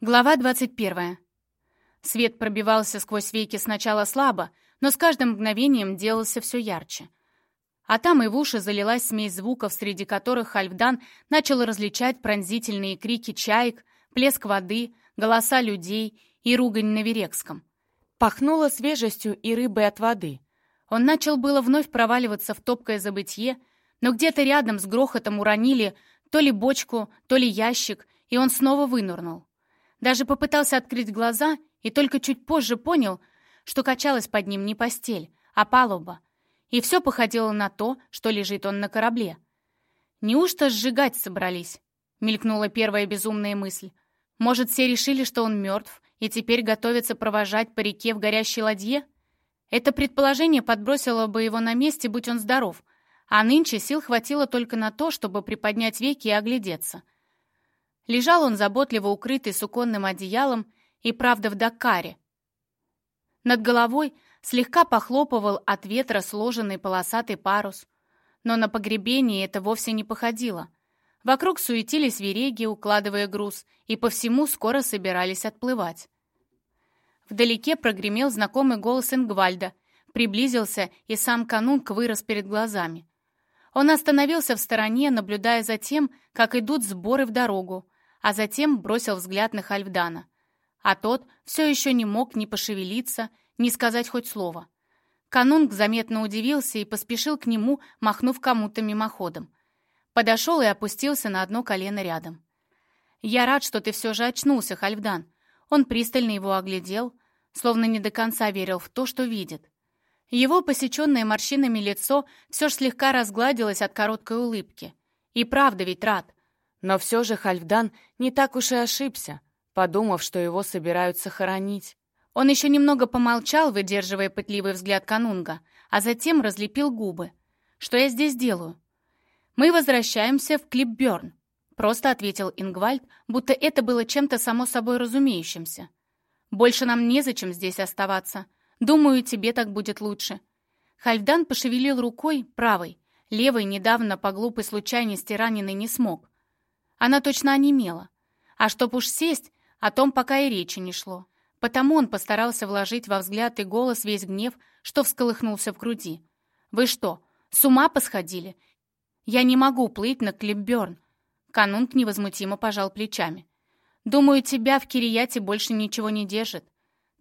Глава 21. Свет пробивался сквозь веки сначала слабо, но с каждым мгновением делался все ярче. А там и в уши залилась смесь звуков, среди которых Хальфдан начал различать пронзительные крики чаек, плеск воды, голоса людей и ругань на Верекском. Пахнуло свежестью и рыбой от воды. Он начал было вновь проваливаться в топкое забытье, но где-то рядом с грохотом уронили то ли бочку, то ли ящик, и он снова вынырнул. Даже попытался открыть глаза и только чуть позже понял, что качалась под ним не постель, а палуба. И все походило на то, что лежит он на корабле. «Неужто сжигать собрались?» — мелькнула первая безумная мысль. «Может, все решили, что он мертв, и теперь готовятся провожать по реке в горящей ладье?» Это предположение подбросило бы его на месте, будь он здоров, а нынче сил хватило только на то, чтобы приподнять веки и оглядеться — Лежал он заботливо укрытый суконным одеялом и, правда, в Дакаре. Над головой слегка похлопывал от ветра сложенный полосатый парус. Но на погребение это вовсе не походило. Вокруг суетились вереги, укладывая груз, и по всему скоро собирались отплывать. Вдалеке прогремел знакомый голос Ингвальда, приблизился, и сам канунг вырос перед глазами. Он остановился в стороне, наблюдая за тем, как идут сборы в дорогу, а затем бросил взгляд на Хальфдана. А тот все еще не мог ни пошевелиться, ни сказать хоть слово. Канунг заметно удивился и поспешил к нему, махнув кому-то мимоходом. Подошел и опустился на одно колено рядом. «Я рад, что ты все же очнулся, Хальфдан». Он пристально его оглядел, словно не до конца верил в то, что видит. Его посеченное морщинами лицо все ж слегка разгладилось от короткой улыбки. И правда ведь рад. Но все же Хальфдан не так уж и ошибся, подумав, что его собираются хоронить. Он еще немного помолчал, выдерживая пытливый взгляд канунга, а затем разлепил губы. «Что я здесь делаю?» «Мы возвращаемся в Клипберн», — просто ответил Ингвальд, будто это было чем-то само собой разумеющимся. «Больше нам незачем здесь оставаться. Думаю, тебе так будет лучше». Хальфдан пошевелил рукой правой, левой недавно по глупой случайности раненый не смог. Она точно онемела. А чтоб уж сесть, о том пока и речи не шло. Потому он постарался вложить во взгляд и голос весь гнев, что всколыхнулся в груди. «Вы что, с ума посходили? Я не могу плыть на Клипберн!» Канунг невозмутимо пожал плечами. «Думаю, тебя в Кирияте больше ничего не держит.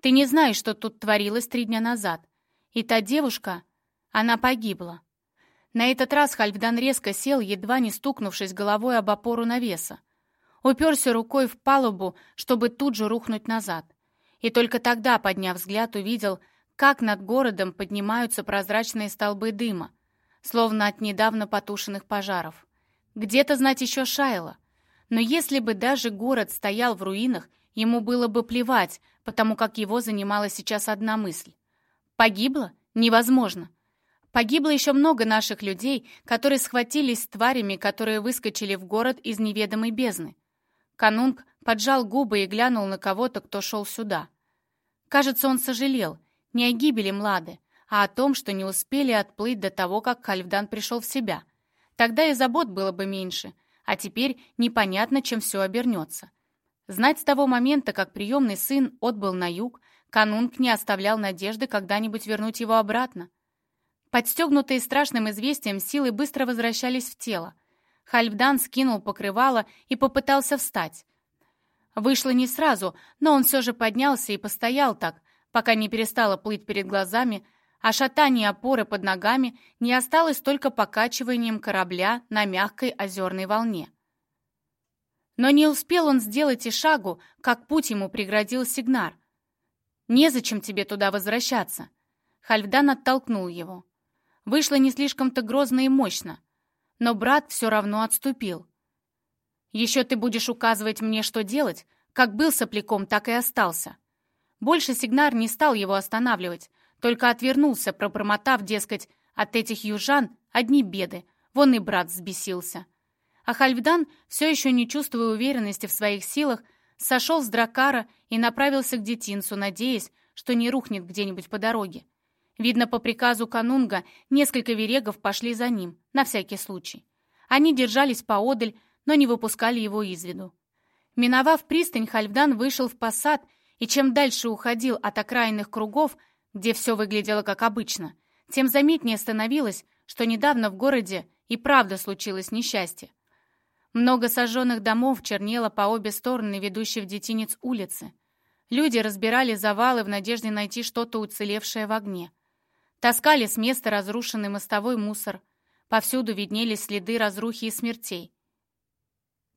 Ты не знаешь, что тут творилось три дня назад. И та девушка, она погибла. На этот раз Хальфдан резко сел, едва не стукнувшись головой об опору навеса. Уперся рукой в палубу, чтобы тут же рухнуть назад. И только тогда, подняв взгляд, увидел, как над городом поднимаются прозрачные столбы дыма, словно от недавно потушенных пожаров. Где-то знать еще Шайла. Но если бы даже город стоял в руинах, ему было бы плевать, потому как его занимала сейчас одна мысль. Погибло? Невозможно. Погибло еще много наших людей, которые схватились с тварями, которые выскочили в город из неведомой бездны. Канунг поджал губы и глянул на кого-то, кто шел сюда. Кажется, он сожалел не о гибели Млады, а о том, что не успели отплыть до того, как Хальфдан пришел в себя. Тогда и забот было бы меньше, а теперь непонятно, чем все обернется. Знать с того момента, как приемный сын отбыл на юг, Канунг не оставлял надежды когда-нибудь вернуть его обратно. Подстегнутые страшным известием, силы быстро возвращались в тело. Хальфдан скинул покрывало и попытался встать. Вышло не сразу, но он все же поднялся и постоял так, пока не перестало плыть перед глазами, а шатание опоры под ногами не осталось только покачиванием корабля на мягкой озерной волне. Но не успел он сделать и шагу, как путь ему преградил сигнар. «Незачем тебе туда возвращаться». Хальфдан оттолкнул его. Вышло не слишком-то грозно и мощно, но брат все равно отступил. «Еще ты будешь указывать мне, что делать, как был сопляком, так и остался». Больше Сигнар не стал его останавливать, только отвернулся, пробормотав, дескать, от этих южан одни беды, вон и брат взбесился. А Хальфдан, все еще не чувствуя уверенности в своих силах, сошел с дракара и направился к детинцу, надеясь, что не рухнет где-нибудь по дороге. Видно, по приказу канунга несколько верегов пошли за ним, на всякий случай. Они держались поодаль, но не выпускали его из виду. Миновав пристань, Хальфдан вышел в посад, и чем дальше уходил от окраинных кругов, где все выглядело как обычно, тем заметнее становилось, что недавно в городе и правда случилось несчастье. Много сожженных домов чернело по обе стороны ведущей в детинец улицы. Люди разбирали завалы в надежде найти что-то уцелевшее в огне. Таскали с места разрушенный мостовой мусор. Повсюду виднелись следы разрухи и смертей.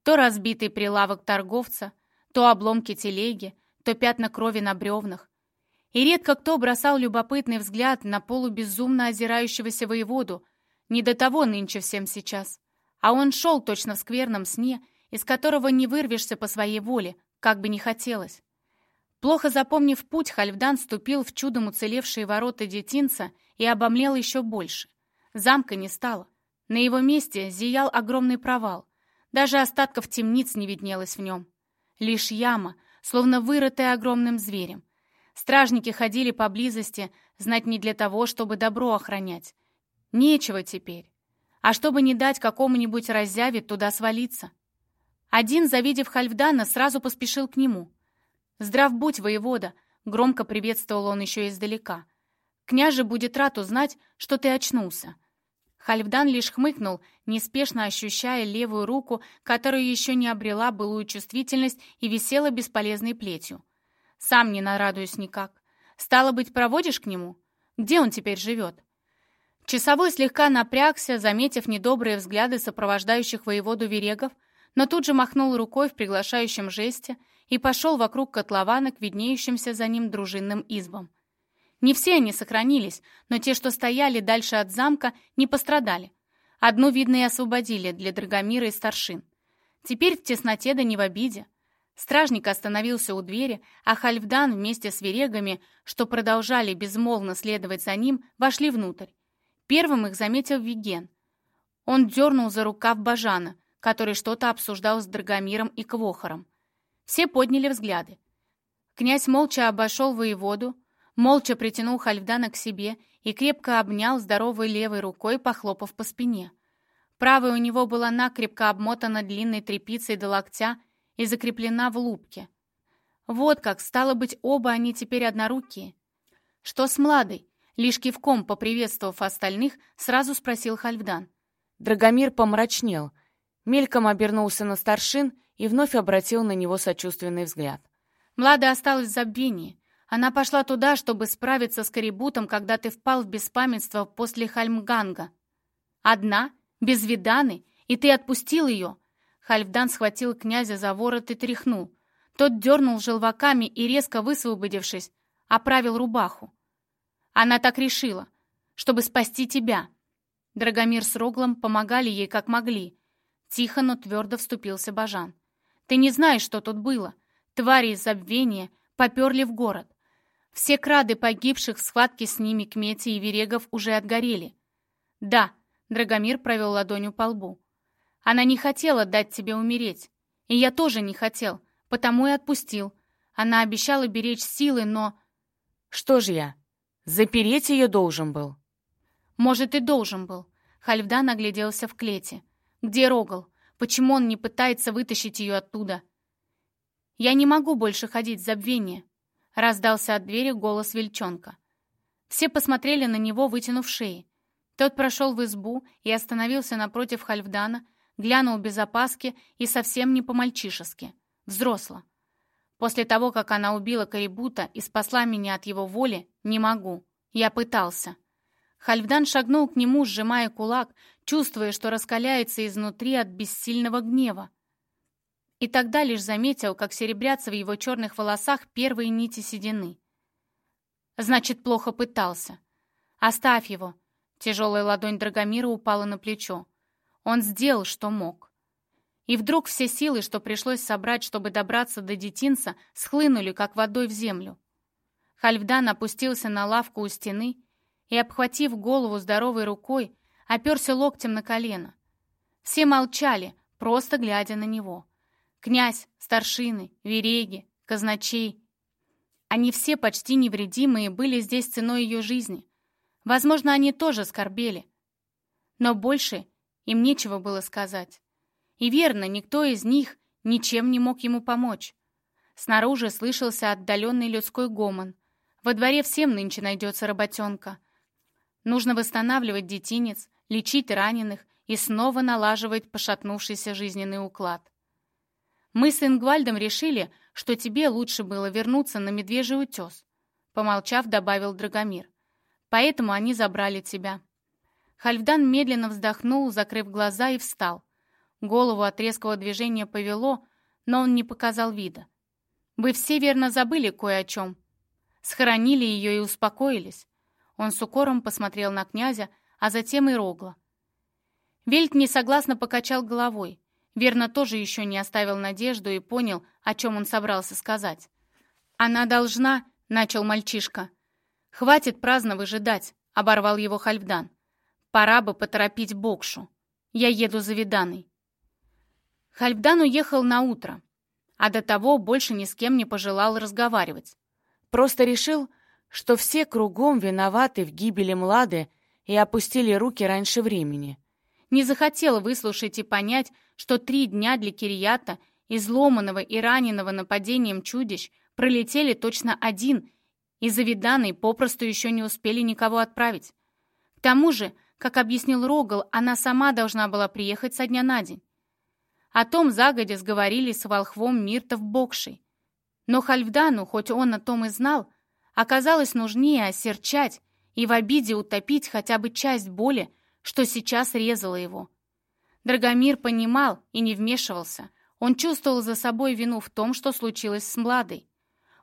То разбитый прилавок торговца, то обломки телеги, то пятна крови на бревнах. И редко кто бросал любопытный взгляд на полубезумно озирающегося воеводу. Не до того нынче всем сейчас. А он шел точно в скверном сне, из которого не вырвешься по своей воле, как бы ни хотелось. Плохо запомнив путь, Хальфдан ступил в чудом уцелевшие ворота детинца и обомлел еще больше. Замка не стало. На его месте зиял огромный провал. Даже остатков темниц не виднелось в нем. Лишь яма, словно вырытая огромным зверем. Стражники ходили поблизости, знать не для того, чтобы добро охранять. Нечего теперь. А чтобы не дать какому-нибудь раззяве туда свалиться. Один, завидев Хальфдана, сразу поспешил к нему — «Здрав будь, воевода!» — громко приветствовал он еще издалека. «Княже будет рад узнать, что ты очнулся». Хальфдан лишь хмыкнул, неспешно ощущая левую руку, которая еще не обрела былую чувствительность и висела бесполезной плетью. «Сам не нарадуюсь никак. Стало быть, проводишь к нему? Где он теперь живет?» Часовой слегка напрягся, заметив недобрые взгляды сопровождающих воеводу верегов, но тут же махнул рукой в приглашающем жесте и пошел вокруг котлована к виднеющимся за ним дружинным избам. Не все они сохранились, но те, что стояли дальше от замка, не пострадали. Одну, видно, и освободили для Драгомира и старшин. Теперь в тесноте да не в обиде. Стражник остановился у двери, а Хальфдан вместе с верегами, что продолжали безмолвно следовать за ним, вошли внутрь. Первым их заметил Виген. Он дернул за рукав Бажана, который что-то обсуждал с Драгомиром и Квохором. Все подняли взгляды. Князь молча обошел воеводу, молча притянул Хальфдана к себе и крепко обнял здоровой левой рукой, похлопав по спине. Правая у него была накрепко обмотана длинной тряпицей до локтя и закреплена в лупке. Вот как, стало быть, оба они теперь однорукие. Что с Младой? Лишь кивком поприветствовав остальных, сразу спросил Хальфдан. Драгомир помрачнел, мельком обернулся на старшин и вновь обратил на него сочувственный взгляд. Млада осталась в забвении. Она пошла туда, чтобы справиться с Карибутом, когда ты впал в беспамятство после Хальмганга. Одна, без виданы, и ты отпустил ее. Хальфдан схватил князя за ворот и тряхнул. Тот дернул желваками и, резко высвободившись, оправил рубаху. Она так решила, чтобы спасти тебя. Драгомир с Роглом помогали ей как могли. Тихо, но твердо вступился Бажан. Ты не знаешь, что тут было. Твари из забвения поперли в город. Все крады погибших в схватке с ними Кмети и Верегов уже отгорели. Да, Драгомир провел ладонью по лбу. Она не хотела дать тебе умереть. И я тоже не хотел, потому и отпустил. Она обещала беречь силы, но... Что же я? Запереть ее должен был? Может, и должен был. Хальфдан огляделся в клете. Где Рогал? Почему он не пытается вытащить ее оттуда? «Я не могу больше ходить в забвение», — раздался от двери голос Вельчонка. Все посмотрели на него, вытянув шеи. Тот прошел в избу и остановился напротив Хальфдана, глянул без опаски и совсем не по-мальчишески. Взросло. После того, как она убила Карибута и спасла меня от его воли, не могу. Я пытался. Хальфдан шагнул к нему, сжимая кулак, чувствуя, что раскаляется изнутри от бессильного гнева. И тогда лишь заметил, как серебрятся в его черных волосах первые нити седины. Значит, плохо пытался. Оставь его. Тяжелая ладонь Драгомира упала на плечо. Он сделал, что мог. И вдруг все силы, что пришлось собрать, чтобы добраться до детинца, схлынули, как водой в землю. Хальфдан опустился на лавку у стены и, обхватив голову здоровой рукой, оперся локтем на колено. Все молчали, просто глядя на него. Князь, старшины, вереги, казначей. Они все почти невредимые были здесь ценой ее жизни. Возможно, они тоже скорбели. Но больше им нечего было сказать. И верно, никто из них ничем не мог ему помочь. Снаружи слышался отдаленный людской гомон. Во дворе всем нынче найдется работенка. Нужно восстанавливать детинец, лечить раненых и снова налаживать пошатнувшийся жизненный уклад. Мы с Ингвальдом решили, что тебе лучше было вернуться на Медвежий утес. Помолчав, добавил Драгомир. Поэтому они забрали тебя. Хальфдан медленно вздохнул, закрыв глаза, и встал. Голову от резкого движения повело, но он не показал вида. «Вы все верно забыли кое о чем. Схоронили ее и успокоились». Он с укором посмотрел на князя, а затем и Рогла. Вельт несогласно покачал головой. Верно тоже еще не оставил надежду и понял, о чем он собрался сказать. «Она должна...» — начал мальчишка. «Хватит праздно выжидать», — оборвал его Хальфдан. «Пора бы поторопить Бокшу. Я еду за Виданой». Хальфдан уехал на утро, а до того больше ни с кем не пожелал разговаривать. Просто решил, что все кругом виноваты в гибели Млады и опустили руки раньше времени. Не захотел выслушать и понять, что три дня для Кирията, изломанного и раненого нападением чудищ, пролетели точно один, и завиданной попросту еще не успели никого отправить. К тому же, как объяснил Рогал, она сама должна была приехать со дня на день. О том загодя сговорились с волхвом Миртов Бокшей. Но Хальфдану, хоть он о том и знал, оказалось нужнее осерчать и в обиде утопить хотя бы часть боли, что сейчас резала его. Драгомир понимал и не вмешивался. Он чувствовал за собой вину в том, что случилось с Младой.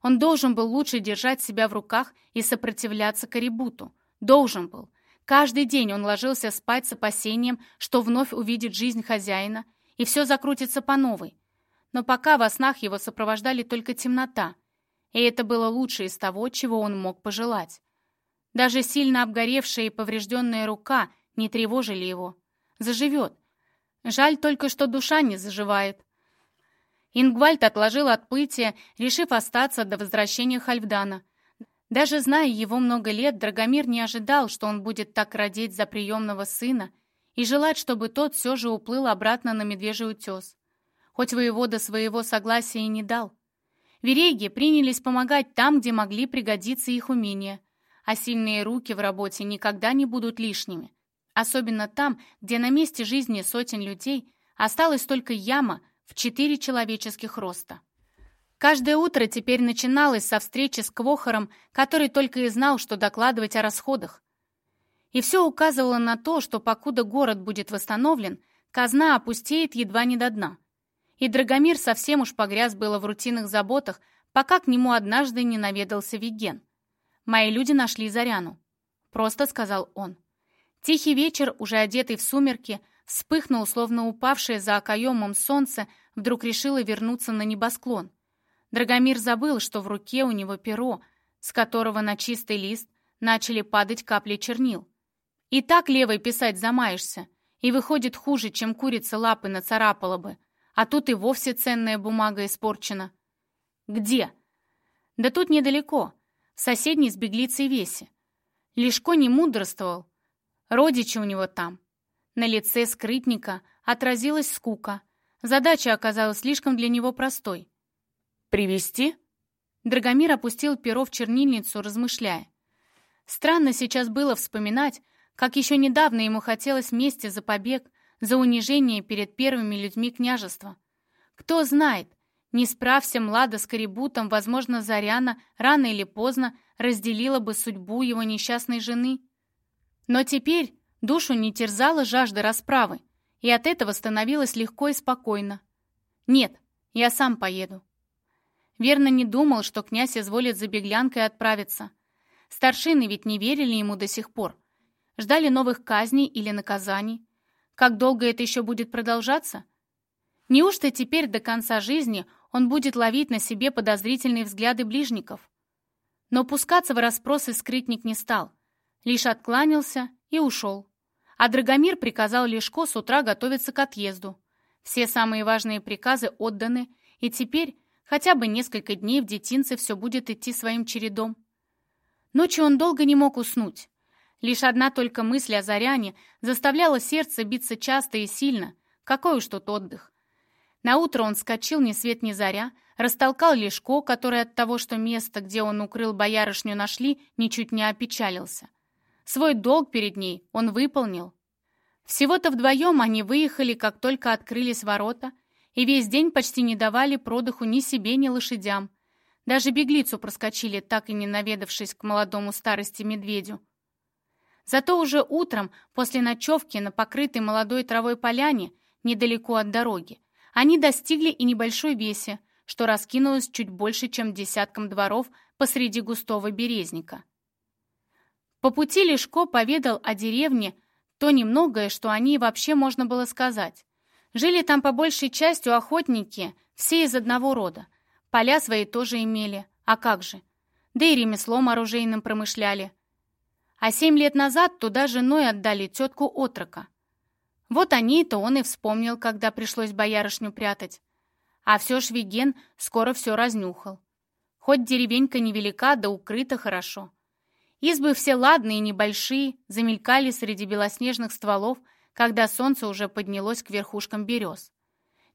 Он должен был лучше держать себя в руках и сопротивляться Карибуту. Должен был. Каждый день он ложился спать с опасением, что вновь увидит жизнь хозяина — и все закрутится по новой. Но пока во снах его сопровождали только темнота, и это было лучшее из того, чего он мог пожелать. Даже сильно обгоревшая и поврежденная рука не тревожили его. Заживет. Жаль только, что душа не заживает. Ингвальд отложил отплытие, решив остаться до возвращения Хальфдана. Даже зная его много лет, Драгомир не ожидал, что он будет так родить за приемного сына и желать, чтобы тот все же уплыл обратно на Медвежий утес. Хоть воевода своего согласия и не дал. Вереги принялись помогать там, где могли пригодиться их умения, а сильные руки в работе никогда не будут лишними. Особенно там, где на месте жизни сотен людей осталась только яма в четыре человеческих роста. Каждое утро теперь начиналось со встречи с Квохором, который только и знал, что докладывать о расходах, и все указывало на то, что покуда город будет восстановлен, казна опустеет едва не до дна. И Драгомир совсем уж погряз было в рутинных заботах, пока к нему однажды не наведался Виген. «Мои люди нашли Заряну», — просто сказал он. Тихий вечер, уже одетый в сумерки, вспыхнул, словно упавшее за окоемом солнце, вдруг решило вернуться на небосклон. Драгомир забыл, что в руке у него перо, с которого на чистый лист начали падать капли чернил. И так левой писать замаешься, и выходит хуже, чем курица лапы нацарапала бы, а тут и вовсе ценная бумага испорчена. Где? Да тут недалеко, соседней с беглицей Весе. Лешко не мудрствовал, родичи у него там. На лице скрытника отразилась скука. Задача оказалась слишком для него простой. «Привести?» Драгомир опустил перо в чернильницу, размышляя. Странно сейчас было вспоминать, как еще недавно ему хотелось мести за побег, за унижение перед первыми людьми княжества. Кто знает, не справься Млада с Карибутом, возможно, Заряна рано или поздно разделила бы судьбу его несчастной жены. Но теперь душу не терзала жажда расправы, и от этого становилось легко и спокойно. «Нет, я сам поеду». Верно не думал, что князь изволит за беглянкой отправиться. Старшины ведь не верили ему до сих пор, Ждали новых казней или наказаний? Как долго это еще будет продолжаться? Неужто теперь до конца жизни он будет ловить на себе подозрительные взгляды ближников? Но пускаться в расспросы скрытник не стал, лишь откланялся и ушел. А Драгомир приказал Лешко с утра готовиться к отъезду. Все самые важные приказы отданы, и теперь хотя бы несколько дней в детинце все будет идти своим чередом. Ночью он долго не мог уснуть. Лишь одна только мысль о Заряне заставляла сердце биться часто и сильно. Какой уж тут отдых. Наутро он скочил ни свет ни заря, растолкал Лешко, который от того, что место, где он укрыл боярышню, нашли, ничуть не опечалился. Свой долг перед ней он выполнил. Всего-то вдвоем они выехали, как только открылись ворота, и весь день почти не давали продыху ни себе, ни лошадям. Даже беглицу проскочили, так и не наведавшись к молодому старости медведю. Зато уже утром, после ночевки на покрытой молодой травой поляне, недалеко от дороги, они достигли и небольшой весе, что раскинулось чуть больше, чем десятком дворов посреди густого березника. По пути Лешко поведал о деревне то немногое, что о ней вообще можно было сказать. Жили там по большей части охотники, все из одного рода. Поля свои тоже имели, а как же? Да и ремеслом оружейным промышляли. А семь лет назад туда женой отдали тетку отрока. Вот о ней-то он и вспомнил, когда пришлось боярышню прятать. А все ж Виген скоро все разнюхал. Хоть деревенька невелика, да укрыта хорошо. Избы все ладные и небольшие, замелькали среди белоснежных стволов, когда солнце уже поднялось к верхушкам берез.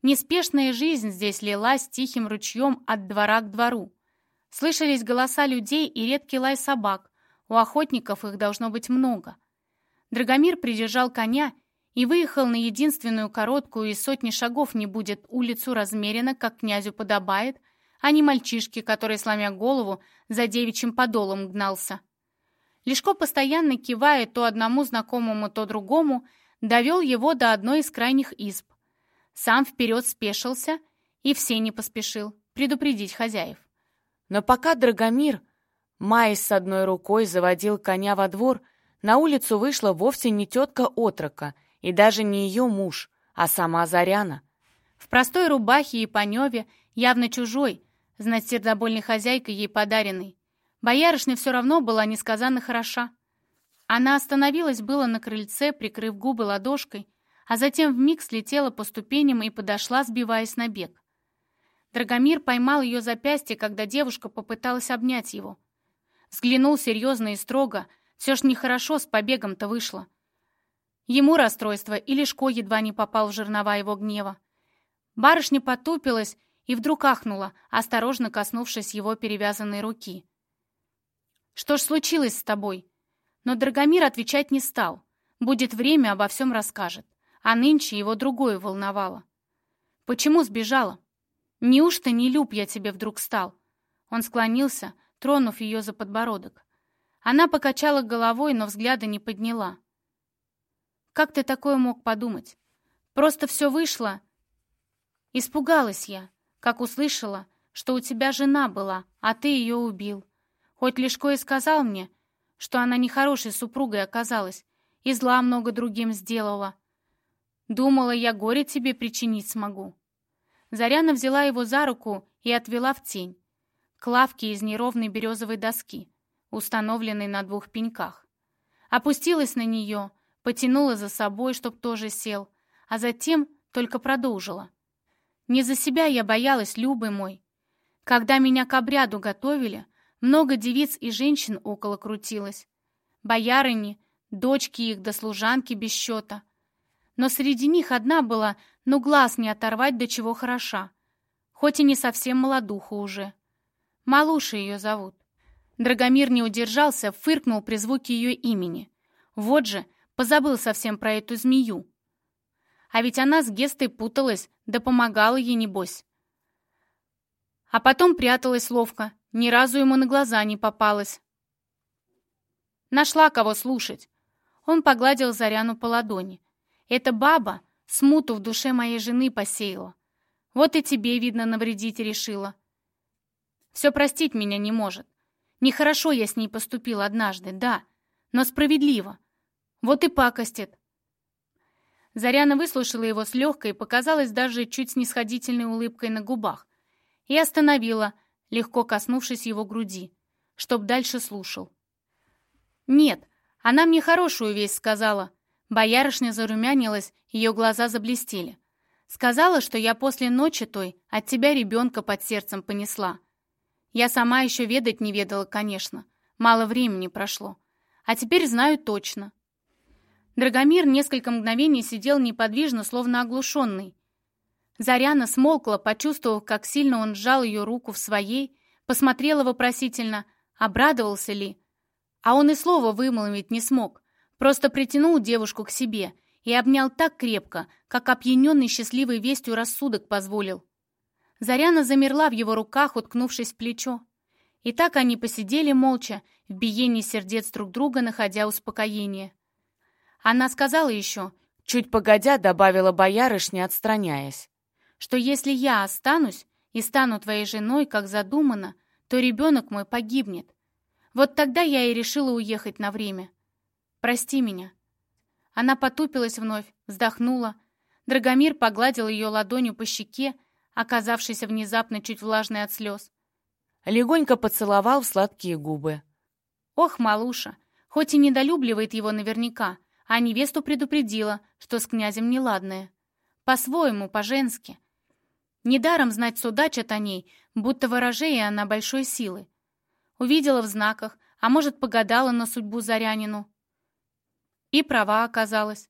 Неспешная жизнь здесь лилась тихим ручьем от двора к двору. Слышались голоса людей и редкий лай собак. У охотников их должно быть много. Драгомир придержал коня и выехал на единственную короткую и сотни шагов не будет улицу размеренно, как князю подобает, а не мальчишки, который, сломя голову, за девичьим подолом гнался. Лешко, постоянно кивая то одному знакомому, то другому, довел его до одной из крайних изб. Сам вперед спешился и все не поспешил предупредить хозяев. Но пока Драгомир, маясь с одной рукой, заводил коня во двор, на улицу вышла вовсе не тетка отрока и даже не ее муж, а сама Заряна. В простой рубахе и паневе, явно чужой, знать сердобольной хозяйкой ей подаренной. Боярышня все равно была несказанно хороша. Она остановилась было на крыльце, прикрыв губы ладошкой, а затем вмиг слетела по ступеням и подошла, сбиваясь на бег. Драгомир поймал ее запястье, когда девушка попыталась обнять его. Взглянул серьезно и строго, все ж нехорошо с побегом-то вышло. Ему расстройство, и Лешко едва не попал в жернова его гнева. Барышня потупилась и вдруг ахнула, осторожно коснувшись его перевязанной руки. «Что ж случилось с тобой?» Но Драгомир отвечать не стал. Будет время, обо всем расскажет. А нынче его другое волновало. «Почему сбежала?» «Неужто не люб я тебе вдруг стал?» Он склонился, тронув ее за подбородок. Она покачала головой, но взгляда не подняла. Как ты такое мог подумать? Просто все вышло. Испугалась я, как услышала, что у тебя жена была, а ты ее убил. Хоть Лешко и сказал мне, что она нехорошей супругой оказалась и зла много другим сделала. Думала, я горе тебе причинить смогу. Заряна взяла его за руку и отвела в тень, к лавке из неровной березовой доски, установленной на двух пеньках. Опустилась на нее — потянула за собой, чтоб тоже сел, а затем только продолжила. Не за себя я боялась, любый мой. Когда меня к обряду готовили, много девиц и женщин около крутилось. Боярыни, дочки их да служанки без счета. Но среди них одна была, ну глаз не оторвать, до чего хороша. Хоть и не совсем молодуха уже. Малуша ее зовут. Драгомир не удержался, фыркнул при звуке ее имени. Вот же, Позабыл совсем про эту змею. А ведь она с Гестой путалась, да помогала ей, небось. А потом пряталась ловко, ни разу ему на глаза не попалась. Нашла кого слушать. Он погладил Заряну по ладони. Эта баба смуту в душе моей жены посеяла. Вот и тебе, видно, навредить решила. Все простить меня не может. Нехорошо я с ней поступил однажды, да, но справедливо. Вот и пакостит. Заряна выслушала его с легкой, показалось даже чуть снисходительной улыбкой на губах, и остановила, легко коснувшись его груди, чтоб дальше слушал. «Нет, она мне хорошую весть сказала». Боярышня зарумянилась, ее глаза заблестели. «Сказала, что я после ночи той от тебя ребенка под сердцем понесла. Я сама еще ведать не ведала, конечно. Мало времени прошло. А теперь знаю точно. Драгомир несколько мгновений сидел неподвижно, словно оглушенный. Заряна смолкла, почувствовав, как сильно он сжал ее руку в своей, посмотрела вопросительно, обрадовался ли. А он и слова вымолвить не смог, просто притянул девушку к себе и обнял так крепко, как опьяненный счастливой вестью рассудок позволил. Заряна замерла в его руках, уткнувшись в плечо. И так они посидели молча, в биении сердец друг друга, находя успокоение. Она сказала еще, чуть погодя добавила боярышня, отстраняясь, что если я останусь и стану твоей женой, как задумано, то ребенок мой погибнет. Вот тогда я и решила уехать на время. Прости меня. Она потупилась вновь, вздохнула. Драгомир погладил ее ладонью по щеке, оказавшейся внезапно чуть влажной от слез. Легонько поцеловал в сладкие губы. Ох, малуша, хоть и недолюбливает его наверняка, а невесту предупредила, что с князем неладное. По-своему, по-женски. Недаром знать судачат о ней, будто ворожея она большой силы. Увидела в знаках, а может, погадала на судьбу Зарянину. И права оказалась.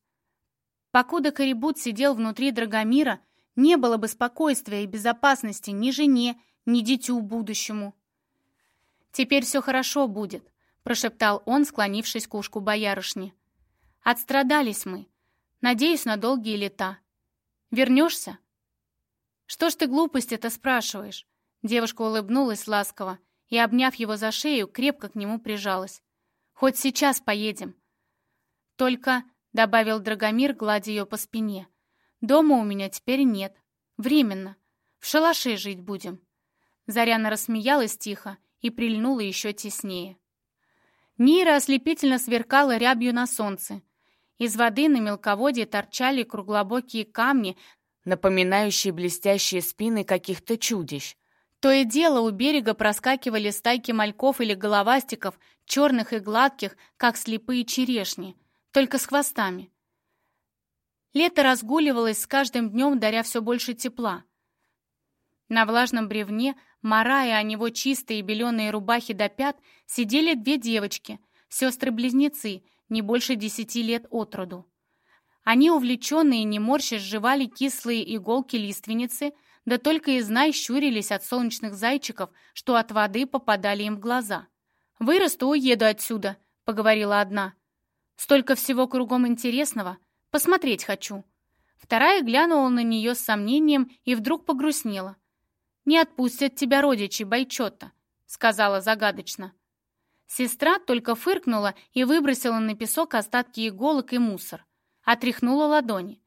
Покуда Корибут сидел внутри Драгомира, не было бы спокойствия и безопасности ни жене, ни дитю будущему. «Теперь все хорошо будет», — прошептал он, склонившись к ушку боярышни. «Отстрадались мы. Надеюсь, на долгие лета. Вернешься?» «Что ж ты глупость это спрашиваешь?» Девушка улыбнулась ласково и, обняв его за шею, крепко к нему прижалась. «Хоть сейчас поедем». «Только», — добавил Драгомир, гладя ее по спине, «дома у меня теперь нет. Временно. В шалаше жить будем». Заряна рассмеялась тихо и прильнула еще теснее. Нира ослепительно сверкала рябью на солнце. Из воды на мелководье торчали круглобокие камни, напоминающие блестящие спины каких-то чудищ. То и дело у берега проскакивали стайки мальков или головастиков, черных и гладких, как слепые черешни, только с хвостами. Лето разгуливалось с каждым днем, даря все больше тепла. На влажном бревне, марая о него чистые беленые рубахи до пят, сидели две девочки, сестры-близнецы, не больше десяти лет от роду. Они, увлеченные, не морщась, сживали кислые иголки лиственницы, да только и знай щурились от солнечных зайчиков, что от воды попадали им в глаза. «Вырасту, уеду отсюда», — поговорила одна. «Столько всего кругом интересного. Посмотреть хочу». Вторая глянула на нее с сомнением и вдруг погрустнела. «Не отпустят тебя родичи, Байчота», — сказала загадочно. Сестра только фыркнула и выбросила на песок остатки иголок и мусор. Отряхнула ладони.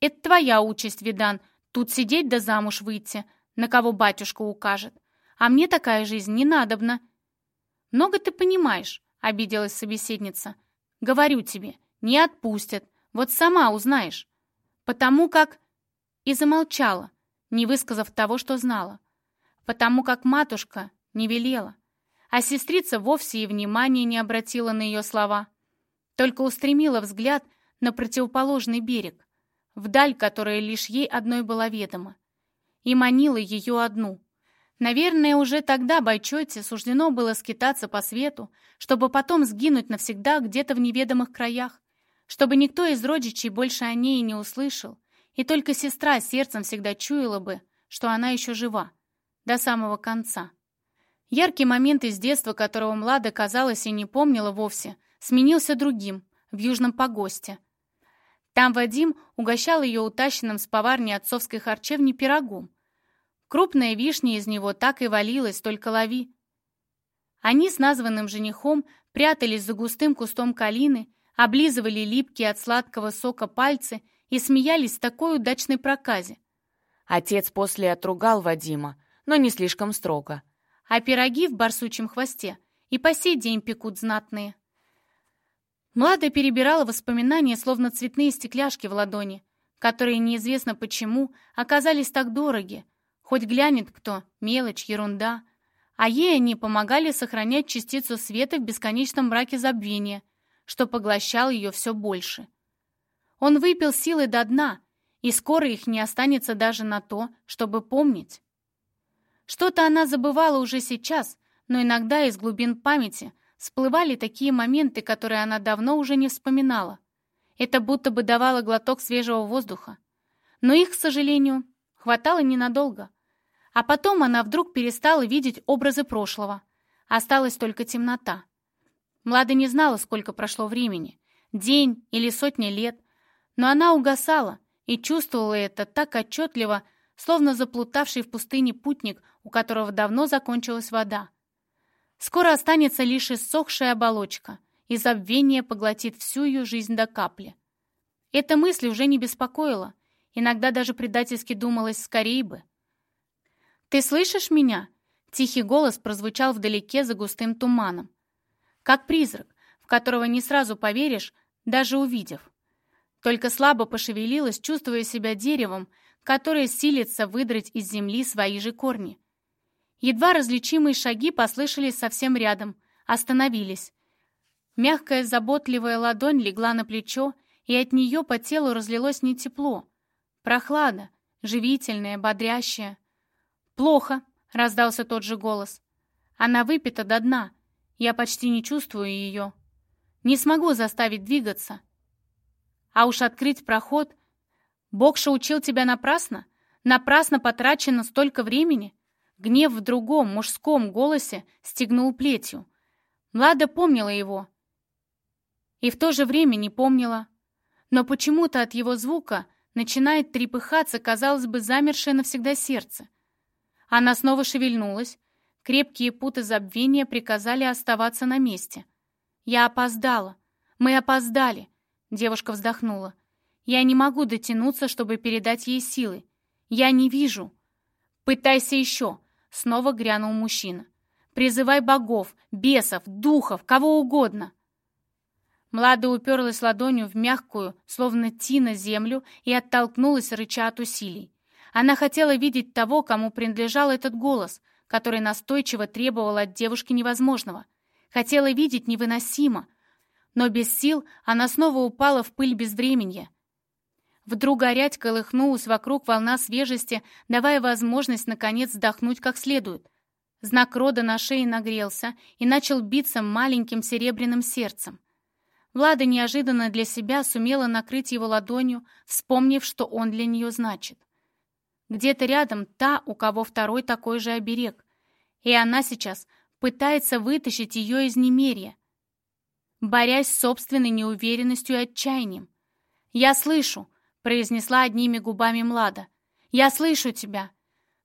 «Это твоя участь, Видан, тут сидеть да замуж выйти, на кого батюшка укажет. А мне такая жизнь не надобна». «Много ты понимаешь», — обиделась собеседница. «Говорю тебе, не отпустят, вот сама узнаешь. Потому как...» И замолчала, не высказав того, что знала. Потому как матушка не велела. А сестрица вовсе и внимания не обратила на ее слова. Только устремила взгляд на противоположный берег, вдаль, которая лишь ей одной была ведома. И манила ее одну. Наверное, уже тогда Байчоте суждено было скитаться по свету, чтобы потом сгинуть навсегда где-то в неведомых краях, чтобы никто из родичей больше о ней не услышал, и только сестра сердцем всегда чуяла бы, что она еще жива, до самого конца. Яркий момент из детства, которого Млада, казалось, и не помнила вовсе, сменился другим, в Южном Погосте — там Вадим угощал ее утащенным с поварни отцовской харчевни пирогом. Крупная вишня из него так и валилась, только лови. Они с названным женихом прятались за густым кустом калины, облизывали липкие от сладкого сока пальцы и смеялись в такой удачной проказе. Отец после отругал Вадима, но не слишком строго. А пироги в барсучьем хвосте и по сей день пекут знатные. Млада перебирала воспоминания, словно цветные стекляшки в ладони, которые неизвестно почему оказались так дороги. Хоть глянет кто, мелочь, ерунда. А ей они помогали сохранять частицу света в бесконечном мраке забвения, что поглощал ее все больше. Он выпил силы до дна, и скоро их не останется даже на то, чтобы помнить. Что-то она забывала уже сейчас, но иногда из глубин памяти всплывали такие моменты, которые она давно уже не вспоминала. Это будто бы давало глоток свежего воздуха. Но их, к сожалению, хватало ненадолго. А потом она вдруг перестала видеть образы прошлого. Осталась только темнота. Млада не знала, сколько прошло времени. День или сотни лет. Но она угасала и чувствовала это так отчетливо, словно заплутавший в пустыне путник, у которого давно закончилась вода. Скоро останется лишь иссохшая оболочка, и забвение поглотит всю ее жизнь до капли. Эта мысль уже не беспокоила, иногда даже предательски думалось скорее бы. «Ты слышишь меня?» Тихий голос прозвучал вдалеке за густым туманом. Как призрак, в которого не сразу поверишь, даже увидев. Только слабо пошевелилась, чувствуя себя деревом, которое силится выдрать из земли свои же корни. Едва различимые шаги послышались совсем рядом, остановились. Мягкая заботливая ладонь легла на плечо, и от нее по телу разлилось не тепло. Прохлада, живительная, бодрящая. «Плохо», — раздался тот же голос. «Она выпита до дна. Я почти не чувствую ее. Не смогу заставить двигаться. А уж открыть проход... Бокша учил тебя напрасно? Напрасно потрачено столько времени?» Гнев в другом, мужском голосе стегнул плетью. Млада помнила его. И в то же время не помнила. Но почему-то от его звука начинает трепыхаться, казалось бы, замершее навсегда сердце. Она снова шевельнулась. Крепкие путы забвения приказали оставаться на месте. «Я опоздала. Мы опоздали», — девушка вздохнула. «Я не могу дотянуться, чтобы передать ей силы. Я не вижу». «Пытайся еще», — снова грянул мужчина. «Призывай богов, бесов, духов, кого угодно». Млада уперлась ладонью в мягкую, словно тина, землю и оттолкнулась, рыча от усилий. Она хотела видеть того, кому принадлежал этот голос, который настойчиво требовал от девушки невозможного. Хотела видеть невыносимо. Но без сил она снова упала в пыль безвременья. Вдруг горять колыхнулась вокруг волна свежести, давая возможность, наконец, вздохнуть как следует. Знак рода на шее нагрелся и начал биться маленьким серебряным сердцем. Влада неожиданно для себя сумела накрыть его ладонью, вспомнив, что он для нее значит. Где-то рядом та, у кого второй такой же оберег. И она сейчас пытается вытащить ее из немерия, борясь с собственной неуверенностью и отчаянием. «Я слышу», — произнесла одними губами Млада. «Я слышу тебя».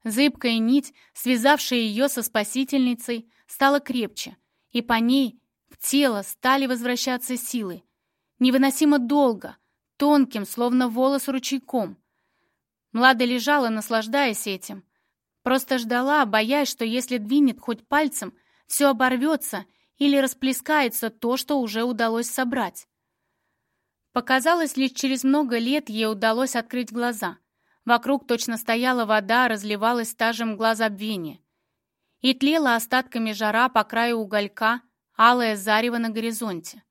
Зыбкая нить, связавшая ее со спасительницей, стала крепче, и по ней в тело стали возвращаться силы. Невыносимо долго, тонким, словно волос ручейком. Млада лежала, наслаждаясь этим. Просто ждала, боясь, что если двинет хоть пальцем, все оборвется или расплескается то, что уже удалось собрать. Показалось, лишь через много лет ей удалось открыть глаза. Вокруг точно стояла вода, разливалась та же мгла забвения. И тлела остатками жара по краю уголька, алое зарево на горизонте.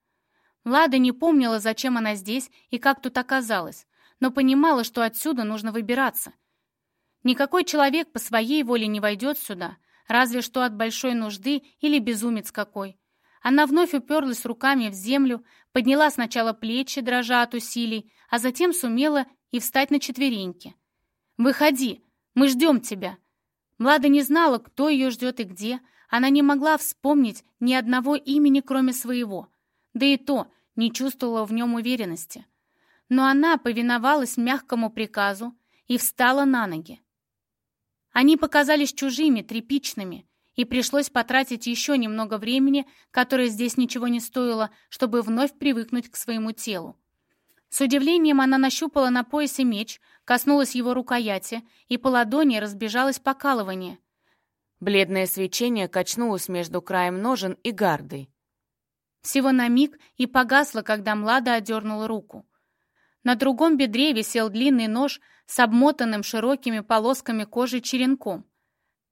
Влада не помнила, зачем она здесь и как тут оказалась, но понимала, что отсюда нужно выбираться. Никакой человек по своей воле не войдет сюда, разве что от большой нужды или безумец какой. Она вновь уперлась руками в землю, подняла сначала плечи, дрожа от усилий, а затем сумела и встать на четвереньки. «Выходи, мы ждем тебя!» Млада не знала, кто ее ждет и где, она не могла вспомнить ни одного имени, кроме своего. Да и то не чувствовала в нем уверенности. Но она повиновалась мягкому приказу и встала на ноги. Они показались чужими, тряпичными, и пришлось потратить еще немного времени, которое здесь ничего не стоило, чтобы вновь привыкнуть к своему телу. С удивлением она нащупала на поясе меч, коснулась его рукояти, и по ладони разбежалось покалывание. Бледное свечение качнулось между краем ножен и гардой. Всего на миг и погасло, когда Млада одернула руку. На другом бедре висел длинный нож с обмотанным широкими полосками кожи черенком.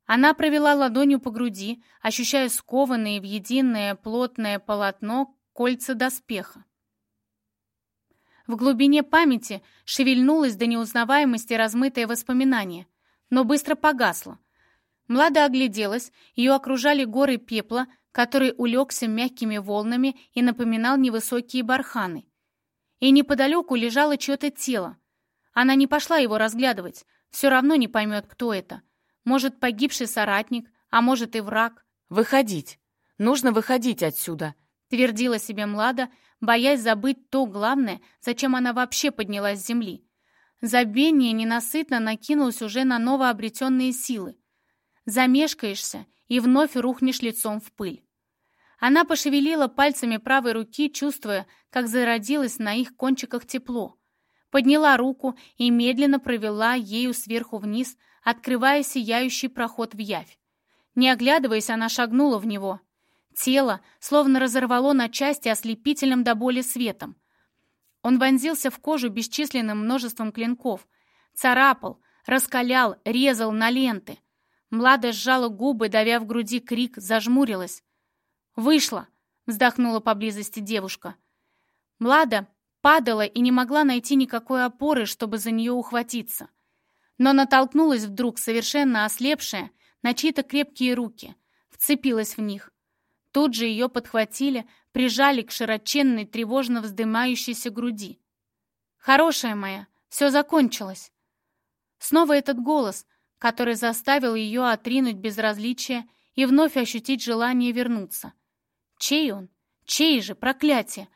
Она провела ладонью по груди, ощущая скованные в единое плотное полотно кольца доспеха. В глубине памяти шевельнулось до неузнаваемости размытое воспоминание, но быстро погасло. Млада огляделась, ее окружали горы пепла, который улегся мягкими волнами и напоминал невысокие барханы. И неподалеку лежало чье-то тело. Она не пошла его разглядывать, все равно не поймет, кто это. Может, погибший соратник, а может и враг. «Выходить! Нужно выходить отсюда!» твердила себе Млада, боясь забыть то главное, зачем она вообще поднялась с земли. Забвение ненасытно накинулось уже на новообретенные силы. Замешкаешься и вновь рухнешь лицом в пыль. Она пошевелила пальцами правой руки, чувствуя, как зародилось на их кончиках тепло. Подняла руку и медленно провела ею сверху вниз, открывая сияющий проход в явь. Не оглядываясь, она шагнула в него. Тело словно разорвало на части ослепительным до боли светом. Он вонзился в кожу бесчисленным множеством клинков, царапал, раскалял, резал на ленты. Млада сжала губы, давя в груди крик, зажмурилась. «Вышла!» — вздохнула поблизости девушка. Млада падала и не могла найти никакой опоры, чтобы за нее ухватиться. Но натолкнулась вдруг, совершенно ослепшая, на чьи-то крепкие руки, вцепилась в них. Тут же ее подхватили, прижали к широченной, тревожно вздымающейся груди. «Хорошая моя, все закончилось!» Снова этот голос, который заставил ее отринуть безразличие и вновь ощутить желание вернуться. Чей он? Чей же? Проклятие!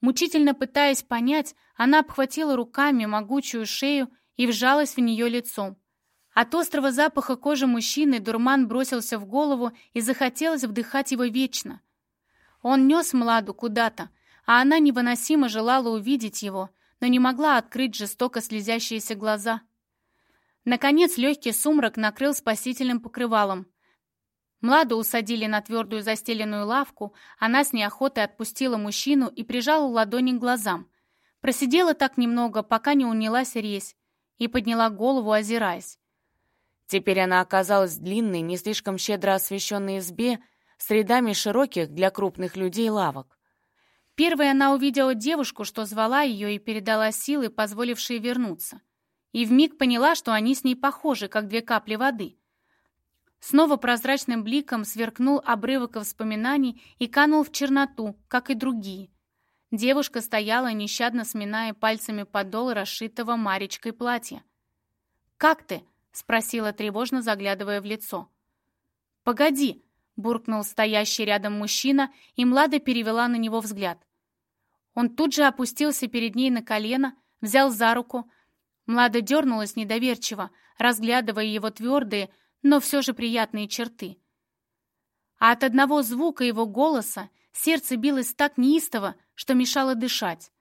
Мучительно пытаясь понять, она обхватила руками могучую шею и вжалась в нее лицом. От острого запаха кожи мужчины дурман бросился в голову и захотелось вдыхать его вечно. Он нес Младу куда-то, а она невыносимо желала увидеть его, но не могла открыть жестоко слезящиеся глаза. Наконец легкий сумрак накрыл спасительным покрывалом. Младу усадили на твердую застеленную лавку, она с неохотой отпустила мужчину и прижала ладони к глазам. Просидела так немного, пока не унялась резь, и подняла голову, озираясь. Теперь она оказалась в длинной, не слишком щедро освещенной избе с рядами широких для крупных людей лавок. Первой она увидела девушку, что звала ее и передала силы, позволившие вернуться. И вмиг поняла, что они с ней похожи, как две капли воды. Снова прозрачным бликом сверкнул обрывок воспоминаний и канул в черноту, как и другие. Девушка стояла, нещадно сминая пальцами подол расшитого маречкой платья. «Как ты?» — спросила тревожно, заглядывая в лицо. «Погоди!» — буркнул стоящий рядом мужчина, и Млада перевела на него взгляд. Он тут же опустился перед ней на колено, взял за руку. Млада дернулась недоверчиво, разглядывая его твердые, но все же приятные черты. А от одного звука его голоса сердце билось так неистово, что мешало дышать.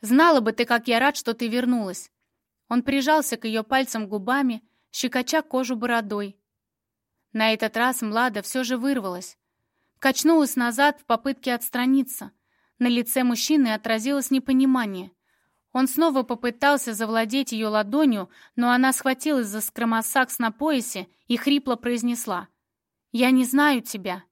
«Знала бы ты, как я рад, что ты вернулась!» Он прижался к ее пальцам губами, щекоча кожу бородой. На этот раз Млада все же вырвалась. Качнулась назад в попытке отстраниться. На лице мужчины отразилось непонимание. Он снова попытался завладеть ее ладонью, но она схватилась за скромосакс на поясе и хрипло произнесла. «Я не знаю тебя.